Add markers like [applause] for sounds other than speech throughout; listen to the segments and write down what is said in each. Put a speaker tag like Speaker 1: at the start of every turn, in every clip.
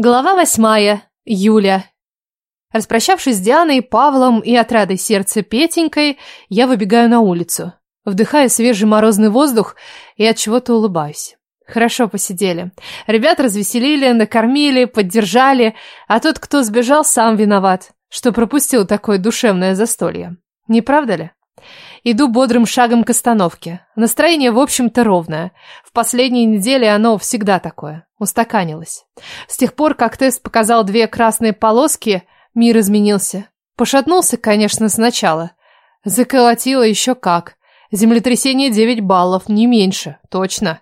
Speaker 1: Глава восьмая. Юля. Распрощавшись с Дианой, Павлом и отрадой сердца Петенькой, я выбегаю на улицу. Вдыхаю свежий морозный воздух и от чего-то улыбаюсь. Хорошо посидели. Ребят развеселили, накормили, поддержали, а тот, кто сбежал, сам виноват, что пропустил такое душевное застолье. Не правда ли? Иду бодрым шагом к остановке. Настроение, в общем-то, ровное. В последние недели оно всегда такое. Устаканилось. С тех пор, как тест показал две красные полоски, мир изменился. Пошатнулся, конечно, сначала. Заколотило еще как. Землетрясение 9 баллов, не меньше, точно.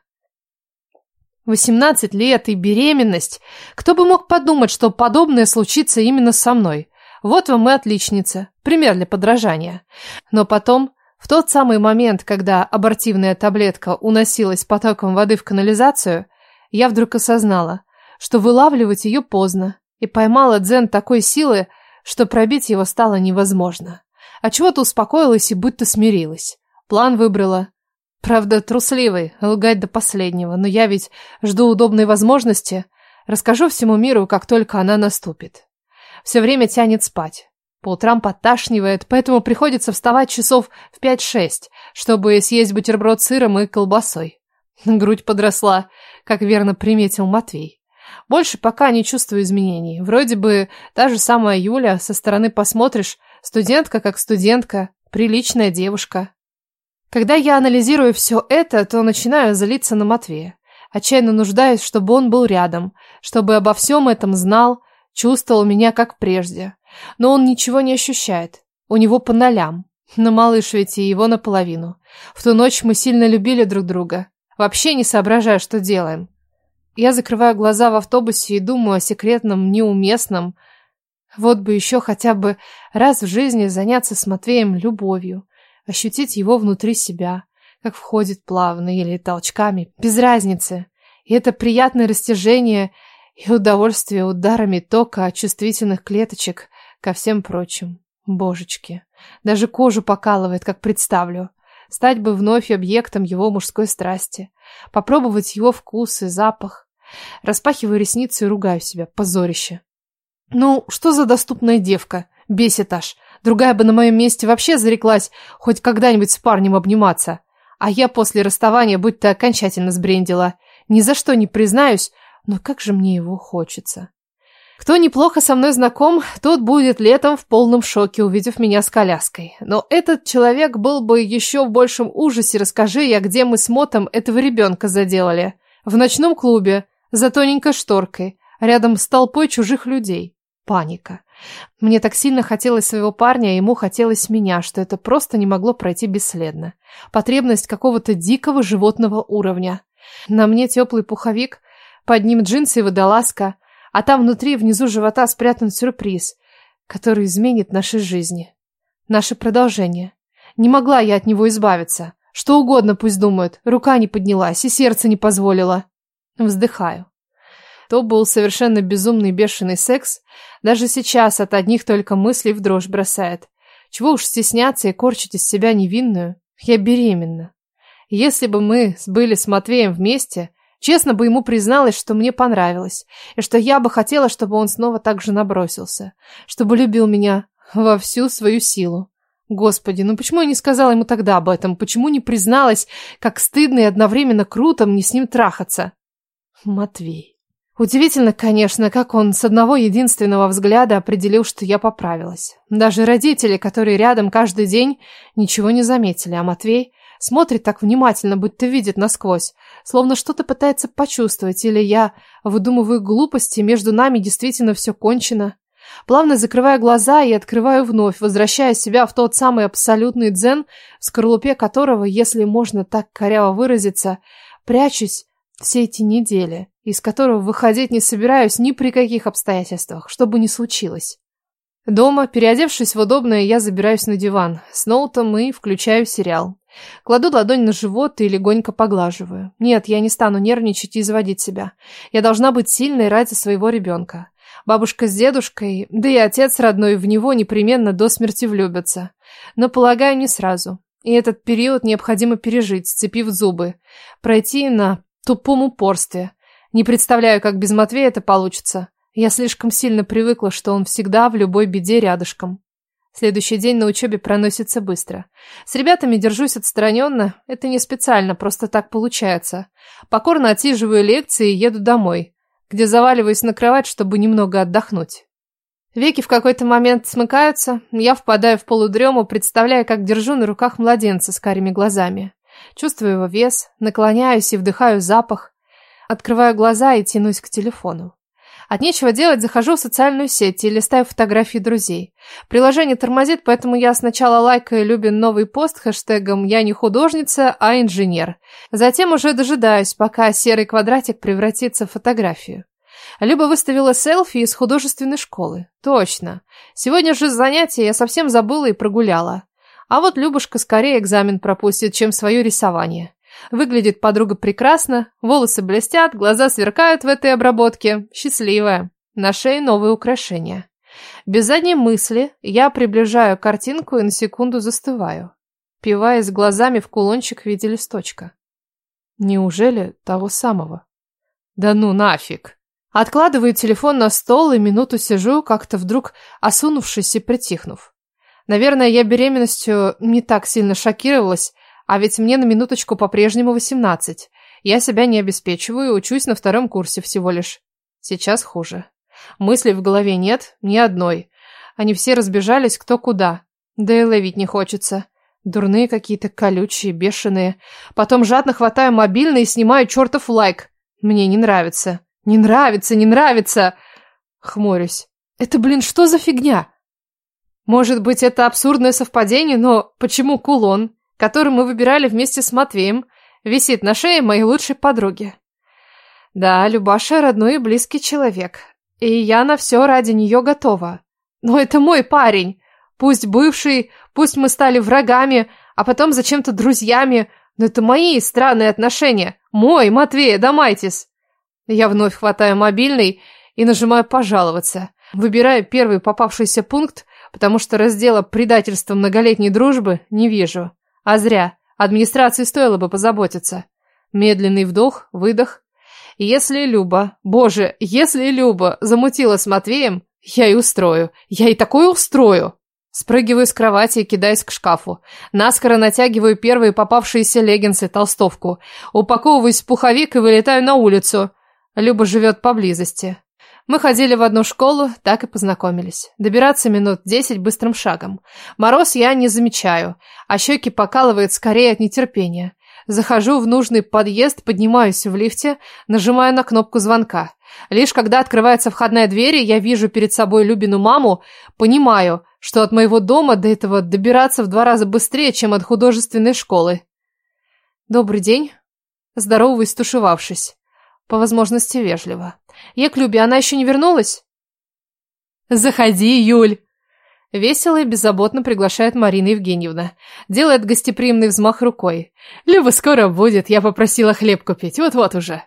Speaker 1: 18 лет и беременность. Кто бы мог подумать, что подобное случится именно со мной. Вот вам и отличница. Пример для подражания. Но потом в тот самый момент, когда абортивная таблетка уносилась потоком воды в канализацию, я вдруг осознала, что вылавливать ее поздно, и поймала дзен такой силы, что пробить его стало невозможно. А чего-то успокоилась и будто смирилась. План выбрала. Правда, трусливый, лгать до последнего, но я ведь жду удобной возможности. Расскажу всему миру, как только она наступит. Все время тянет спать. По утрам подташнивает, поэтому приходится вставать часов в 5-6, чтобы съесть бутерброд с сыром и колбасой. [laughs] Грудь подросла, как верно приметил Матвей. Больше пока не чувствую изменений. Вроде бы та же самая Юля, со стороны посмотришь, студентка как студентка, приличная девушка. Когда я анализирую все это, то начинаю злиться на Матвея. Отчаянно нуждаюсь, чтобы он был рядом, чтобы обо всем этом знал, чувствовал меня как прежде. Но он ничего не ощущает. У него по нолям. Но малыш ведь и его наполовину. В ту ночь мы сильно любили друг друга. Вообще не соображая, что делаем. Я закрываю глаза в автобусе и думаю о секретном, неуместном. Вот бы еще хотя бы раз в жизни заняться с Матвеем любовью. Ощутить его внутри себя. Как входит плавно или толчками. Без разницы. И это приятное растяжение и удовольствие ударами тока от чувствительных клеточек ко всем прочим. Божечки. Даже кожу покалывает, как представлю. Стать бы вновь объектом его мужской страсти. Попробовать его вкус и запах. Распахиваю ресницы и ругаю себя. Позорище. Ну, что за доступная девка? Бесит аж. Другая бы на моем месте вообще зареклась хоть когда-нибудь с парнем обниматься. А я после расставания будь-то окончательно сбрендила. Ни за что не признаюсь, но как же мне его хочется. Кто неплохо со мной знаком, тот будет летом в полном шоке, увидев меня с коляской. Но этот человек был бы еще в большем ужасе, расскажи я, где мы с Мотом этого ребенка заделали. В ночном клубе, за тоненькой шторкой, рядом с толпой чужих людей. Паника. Мне так сильно хотелось своего парня, а ему хотелось меня, что это просто не могло пройти бесследно. Потребность какого-то дикого животного уровня. На мне теплый пуховик, под ним джинсы и водолазка, а там внутри, внизу живота спрятан сюрприз, который изменит наши жизни. Наше продолжение. Не могла я от него избавиться. Что угодно пусть думают. Рука не поднялась и сердце не позволило. Вздыхаю. То был совершенно безумный бешеный секс. Даже сейчас от одних только мыслей в дрожь бросает. Чего уж стесняться и корчить из себя невинную. Я беременна. Если бы мы были с Матвеем вместе, Честно бы ему призналась, что мне понравилось, и что я бы хотела, чтобы он снова так же набросился, чтобы любил меня во всю свою силу. Господи, ну почему я не сказала ему тогда об этом? Почему не призналась, как стыдно и одновременно круто мне с ним трахаться? Матвей. Удивительно, конечно, как он с одного единственного взгляда определил, что я поправилась. Даже родители, которые рядом каждый день, ничего не заметили, а Матвей смотрит так внимательно, будто видит насквозь словно что-то пытается почувствовать, или я выдумываю глупости, между нами действительно все кончено. Плавно закрываю глаза и открываю вновь, возвращая себя в тот самый абсолютный дзен, в скорлупе которого, если можно так коряво выразиться, прячусь все эти недели, из которого выходить не собираюсь ни при каких обстоятельствах, что бы ни случилось. Дома, переодевшись в удобное, я забираюсь на диван с ноутом и включаю сериал. Кладу ладонь на живот и легонько поглаживаю. Нет, я не стану нервничать и изводить себя. Я должна быть сильной ради своего ребенка. Бабушка с дедушкой, да и отец родной в него непременно до смерти влюбятся. Но, полагаю, не сразу. И этот период необходимо пережить, сцепив зубы. Пройти на тупом упорстве. Не представляю, как без Матвея это получится. Я слишком сильно привыкла, что он всегда в любой беде рядышком. Следующий день на учебе проносится быстро. С ребятами держусь отстраненно, это не специально, просто так получается. Покорно отсиживаю лекции и еду домой, где заваливаюсь на кровать, чтобы немного отдохнуть. Веки в какой-то момент смыкаются, я впадаю в полудрему, представляя, как держу на руках младенца с карими глазами. Чувствую его вес, наклоняюсь и вдыхаю запах. Открываю глаза и тянусь к телефону. От нечего делать захожу в социальную сеть и листаю фотографии друзей. Приложение тормозит, поэтому я сначала лайкаю Любин новый пост хэштегом «Я не художница, а инженер». Затем уже дожидаюсь, пока серый квадратик превратится в фотографию. Люба выставила селфи из художественной школы. Точно. Сегодня же занятие я совсем забыла и прогуляла. А вот Любушка скорее экзамен пропустит, чем свое рисование. Выглядит подруга прекрасно, волосы блестят, глаза сверкают в этой обработке. Счастливая. На шее новые украшения. Без задней мысли я приближаю картинку и на секунду застываю, пиваясь глазами в кулончик в виде листочка. Неужели того самого? Да ну нафиг! Откладываю телефон на стол и минуту сижу, как-то вдруг осунувшись и притихнув. Наверное, я беременностью не так сильно шокировалась, а ведь мне на минуточку по-прежнему восемнадцать. Я себя не обеспечиваю, учусь на втором курсе всего лишь. Сейчас хуже. Мыслей в голове нет, ни одной. Они все разбежались кто куда. Да и ловить не хочется. Дурные какие-то, колючие, бешеные. Потом жадно хватаю мобильный и снимаю чертов лайк. Мне не нравится. Не нравится, не нравится. Хмурюсь. Это, блин, что за фигня? Может быть, это абсурдное совпадение, но почему кулон? Который мы выбирали вместе с Матвеем, висит на шее моей лучшей подруги. Да, Любаша родной и близкий человек, и я на все ради нее готова. Но это мой парень, пусть бывший, пусть мы стали врагами, а потом зачем-то друзьями, но это мои странные отношения, мой, Матвей, Дамайтис. Я вновь хватаю мобильный и нажимаю «пожаловаться», выбираю первый попавшийся пункт, потому что раздела предательства многолетней дружбы не вижу. А зря. Администрации стоило бы позаботиться. Медленный вдох, выдох. Если Люба, боже, если Люба замутила с Матвеем, я и устрою. Я и такое устрою. Спрыгиваю с кровати и кидаюсь к шкафу. Наскоро натягиваю первые попавшиеся леггинсы, толстовку. Упаковываюсь в пуховик и вылетаю на улицу. Люба живет поблизости. Мы ходили в одну школу, так и познакомились. Добираться минут десять быстрым шагом. Мороз я не замечаю, а щеки покалывает скорее от нетерпения. Захожу в нужный подъезд, поднимаюсь в лифте, нажимаю на кнопку звонка. Лишь когда открывается входная дверь, я вижу перед собой Любину маму, понимаю, что от моего дома до этого добираться в два раза быстрее, чем от художественной школы. Добрый день. Здороваюсь, стушевавшись. По возможности вежливо. Я к Любе, она еще не вернулась? Заходи, Юль. Весело и беззаботно приглашает Марина Евгеньевна. Делает гостеприимный взмах рукой. Люба скоро будет, я попросила хлеб купить, вот-вот уже.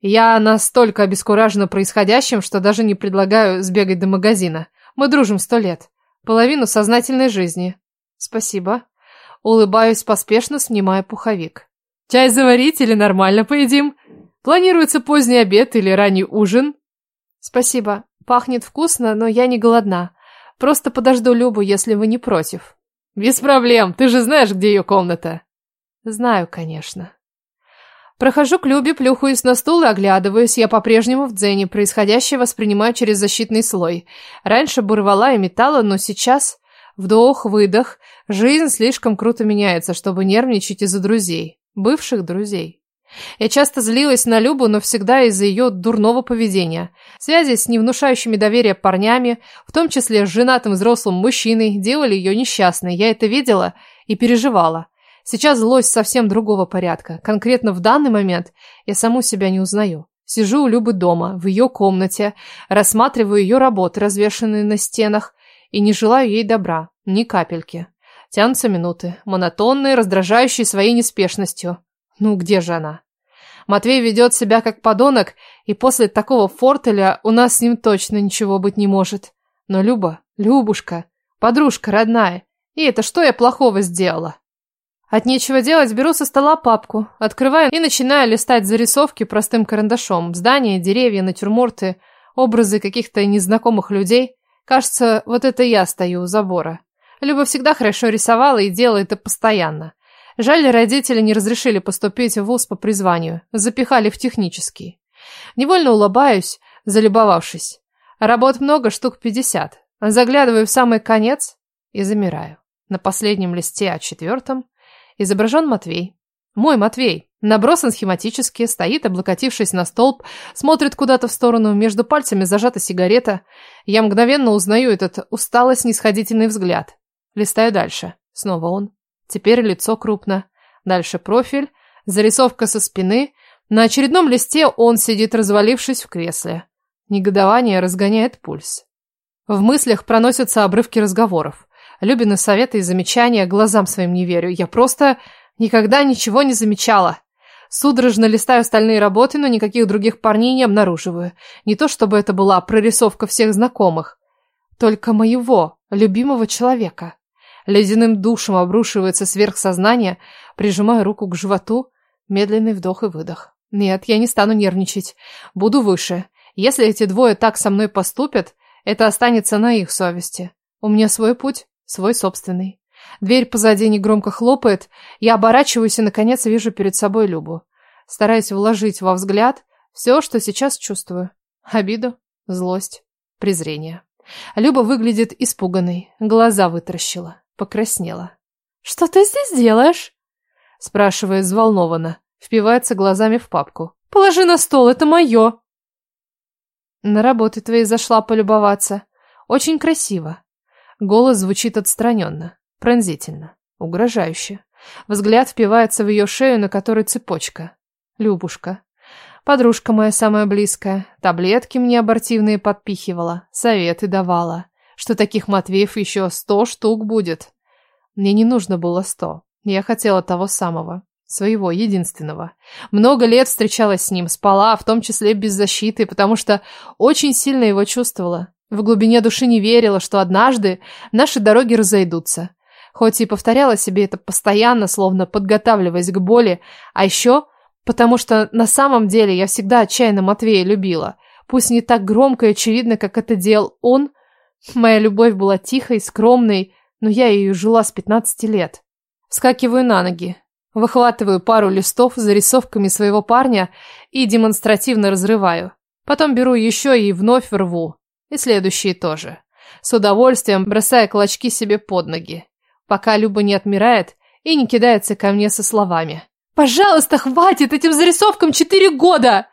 Speaker 1: Я настолько обескуражена происходящим, что даже не предлагаю сбегать до магазина. Мы дружим сто лет. Половину сознательной жизни. Спасибо. Улыбаюсь поспешно, снимая пуховик. Чай заварить или нормально поедим? Планируется поздний обед или ранний ужин? Спасибо. Пахнет вкусно, но я не голодна. Просто подожду Любу, если вы не против. Без проблем. Ты же знаешь, где ее комната. Знаю, конечно. Прохожу к Любе, плюхаюсь на стул и оглядываюсь. Я по-прежнему в дзене. Происходящее воспринимаю через защитный слой. Раньше бурвала и металла, но сейчас... Вдох, выдох. Жизнь слишком круто меняется, чтобы нервничать из-за друзей. Бывших друзей. Я часто злилась на Любу, но всегда из-за ее дурного поведения. Связи с невнушающими доверия парнями, в том числе с женатым взрослым мужчиной, делали ее несчастной. Я это видела и переживала. Сейчас злость совсем другого порядка. Конкретно в данный момент я саму себя не узнаю. Сижу у Любы дома, в ее комнате, рассматриваю ее работы, развешанные на стенах, и не желаю ей добра, ни капельки. Тянутся минуты, монотонные, раздражающие своей неспешностью. Ну, где же она? Матвей ведет себя как подонок, и после такого фортеля у нас с ним точно ничего быть не может. Но Люба, Любушка, подружка родная, и это что я плохого сделала? От нечего делать беру со стола папку, открываю и начинаю листать зарисовки простым карандашом. Здания, деревья, натюрморты. образы каких-то незнакомых людей. Кажется, вот это я стою у забора. Люба всегда хорошо рисовала и делала это постоянно. Жаль, родители не разрешили поступить в вуз по призванию, запихали в технический. Невольно улыбаюсь, залюбовавшись. Работ много, штук пятьдесят. Заглядываю в самый конец и замираю. На последнем листе, а четвертом, изображен Матвей. Мой Матвей. Набросан схематически, стоит, облокотившись на столб, смотрит куда-то в сторону, между пальцами зажата сигарета. Я мгновенно узнаю этот устало-снисходительный взгляд. Листаю дальше. Снова он. Теперь лицо крупно. Дальше профиль, зарисовка со спины. На очередном листе он сидит, развалившись в кресле. Негодование разгоняет пульс. В мыслях проносятся обрывки разговоров. Любины советы и замечания, глазам своим не верю. Я просто никогда ничего не замечала. Судорожно листаю остальные работы, но никаких других парней не обнаруживаю. Не то чтобы это была прорисовка всех знакомых. Только моего, любимого человека. Ледяным душем обрушивается сверхсознание, прижимаю руку к животу, медленный вдох и выдох. Нет, я не стану нервничать. Буду выше. Если эти двое так со мной поступят, это останется на их совести. У меня свой путь, свой собственный. Дверь позади негромко хлопает, я оборачиваюсь и, наконец, вижу перед собой Любу. Стараюсь вложить во взгляд все, что сейчас чувствую. Обиду, злость, презрение. Люба выглядит испуганной, глаза вытаращила, покраснела. «Что ты здесь делаешь?» спрашивает взволнованно, впивается глазами в папку. «Положи на стол, это мое!» На работы твоей зашла полюбоваться. Очень красиво. Голос звучит отстраненно, пронзительно, угрожающе. Взгляд впивается в ее шею, на которой цепочка. Любушка. Подружка моя самая близкая. Таблетки мне абортивные подпихивала, советы давала, что таких Матвеев еще сто штук будет. Мне не нужно было сто. Я хотела того самого. Своего, единственного. Много лет встречалась с ним, спала, в том числе без защиты, потому что очень сильно его чувствовала. В глубине души не верила, что однажды наши дороги разойдутся. Хоть и повторяла себе это постоянно, словно подготавливаясь к боли, а еще потому что на самом деле я всегда отчаянно Матвея любила. Пусть не так громко и очевидно, как это делал он. Моя любовь была тихой, скромной, но я ее жила с 15 лет. Вскакиваю на ноги. Выхватываю пару листов с зарисовками своего парня и демонстративно разрываю. Потом беру еще и вновь рву. И следующие тоже. С удовольствием бросая клочки себе под ноги. Пока Люба не отмирает и не кидается ко мне со словами. «Пожалуйста, хватит этим зарисовкам четыре года!»